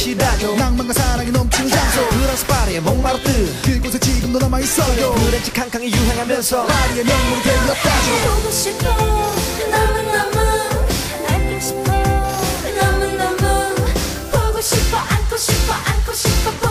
시달려 낭만과 사랑이 넘치는 장소. 그라스 파리의 몽마르트. 그곳에 지금도 남아있어요. 그랬지 캉캉이 유행하면서 파리의 명물이 되었다죠. 보고 싶어. 너무너무. 안고 싶어. 너무너무. 보고 싶어. 안고 싶어. 안고 싶어.